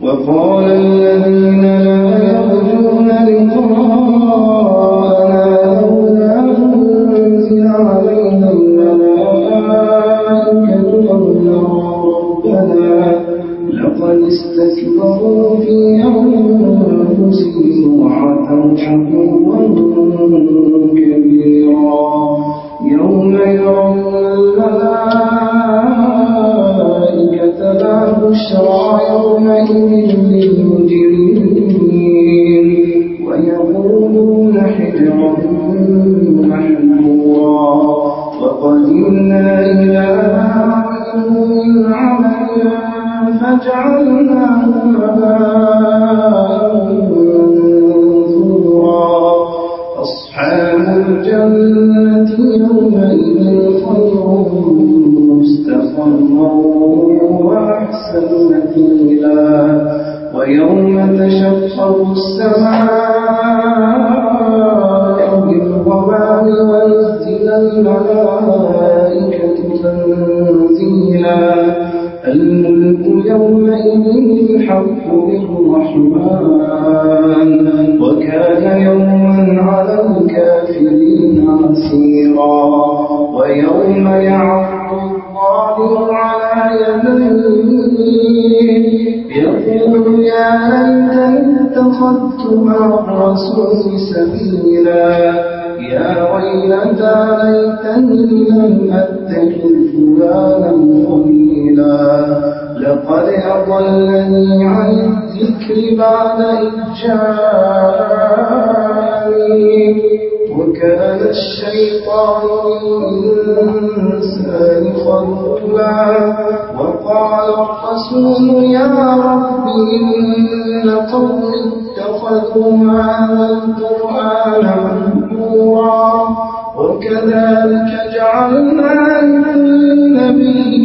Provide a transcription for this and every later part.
وقال الذين لا يرجون لقاءنا الرسول سبيلا. يا ويلتى ليتني لم أتخذ فلانا خليلا. لقد أضلني عن الذكر بعد إذ جاءني وكان الشيطان للإنسان خذولا وقال الرسول يا رب إن قومي اتخذوا هذا القرآن مهجورا وكذلك جعلنا للنبي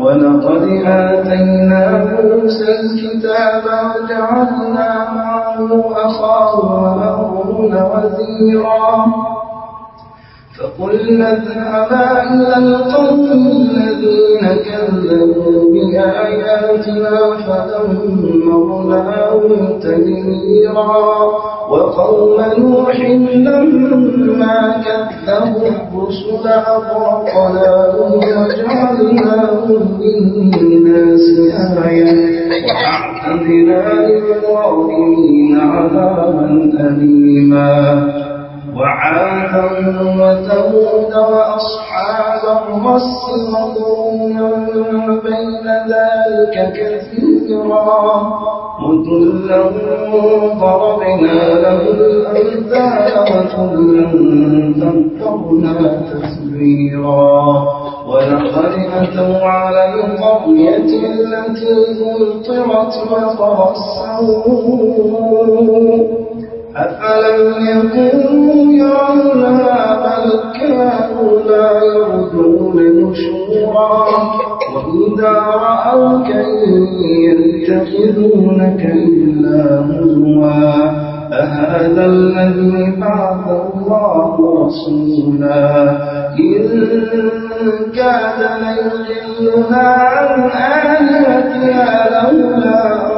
ولقد آتينا موسى الكتاب وجعلنا معه أخاه وهارون وزيرا. فقلنا اذهبا إلى القوم الذين كذبوا بآياتنا فدمرناهم تدميرا. وقوم نوح لما كذبوا الرسل أغرقناهم وجعلناهم للناس آية وأعتدنا للظالمين عذابا أليما. وعادا وثمود وأصحاب الرس وقرونا بين ذلك كثيرا. وكلا ضربنا له الأمثال وكلا دبرنا تسبيرا ولقد أتوا على القرية التي أمطرت مطر السوء أفلم يكونوا يرونها بل كانوا لا يرجون نشورا وإذا رأوك يتخذونك إلا هزوا أهذا الذي بعث الله رسولا إن كاد ليضلنا عن آلهتنا لولا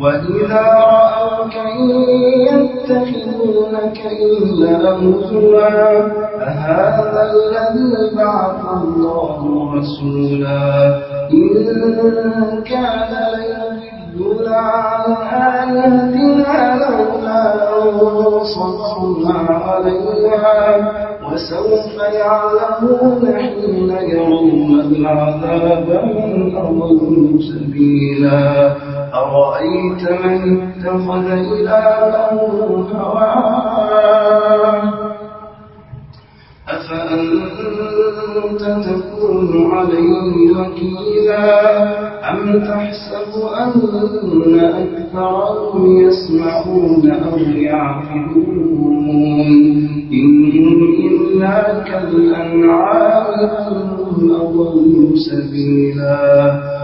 وإذا رأوك إن يتخذونك إلا هزوا أهذا الذي بعث الله رسولا؟ إن كان ليضلنا عن آياتنا لولا أن صبرنا عليها وسوف يعلمون حين يرون العذاب من أضل سبيلا. أرأيت من اتخذ إلهه هواه؟ أفأنت تكون عليه وكيلا أم تحسب أن أكثرهم يسمعون أو يعقلون؟ إنهم إلا كالأنعام بل هم أضل سبيلا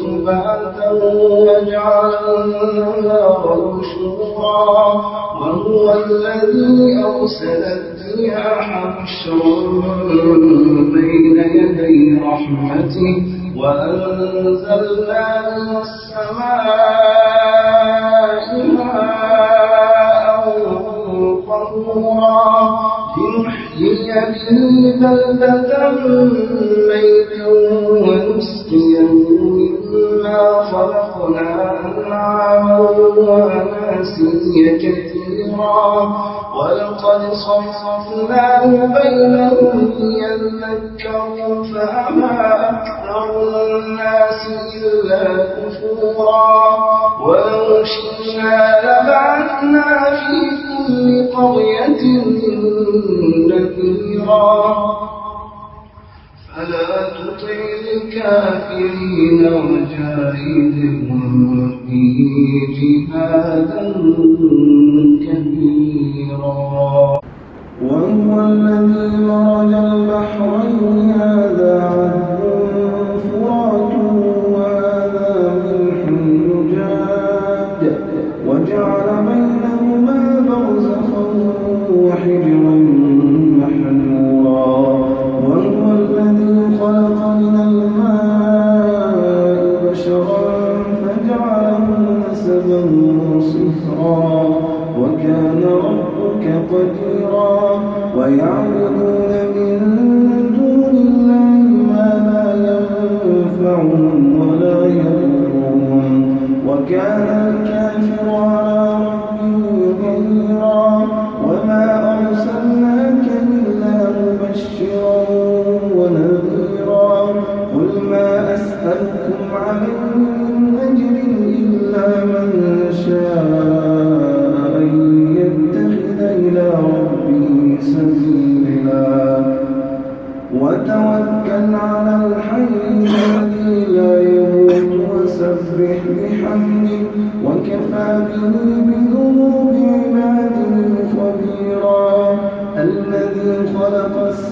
سباتا وجعل النهار نشورا وهو الذي أرسل الرياح بشرا بين يدي رحمته وأنزلنا من السماء ماء طهورا لنحيي به بلدة ميتا وأناسيا كثيرا ولقد صففناه بينهم ليذكروا فأبى أكثر الناس إلا كفورا. ولو شئنا لبعثنا في كل قرية نذيرا فلا تطع الكافرين وجاهدهم به جهادا كبيرا.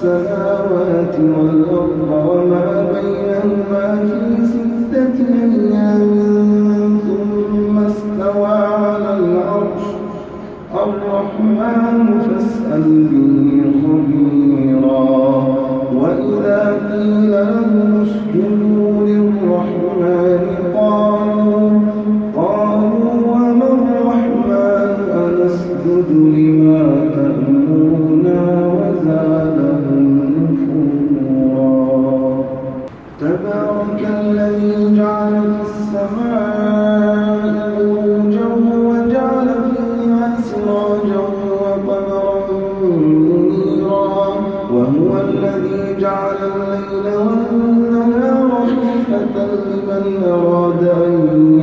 السماوات والأرض وما بينهما في ستة أيام ثم استوى على العرش. الرحمن فاسأل به خبيرا. وإذا قيل لهم اسجدوا للرحمن جعل الليل والنهار خلفة لمن أراد أن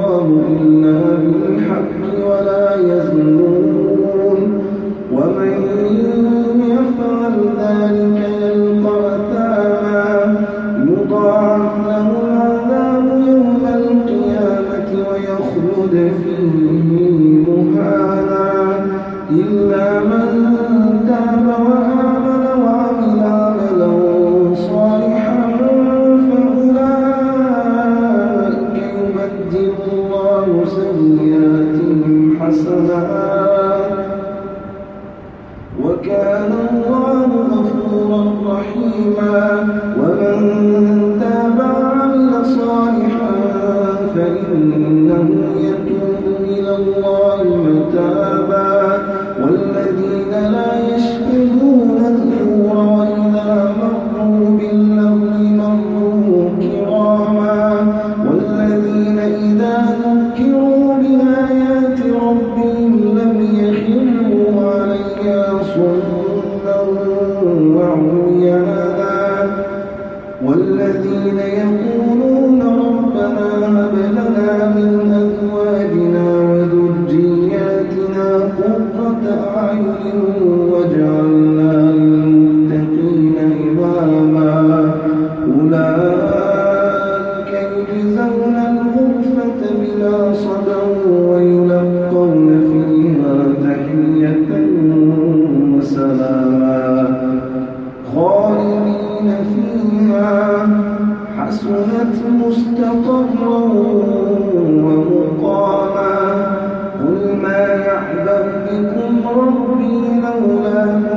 خالدين فيها حسنت مستقرا ومقاما. قل ما يعبأ بكم ربي لولا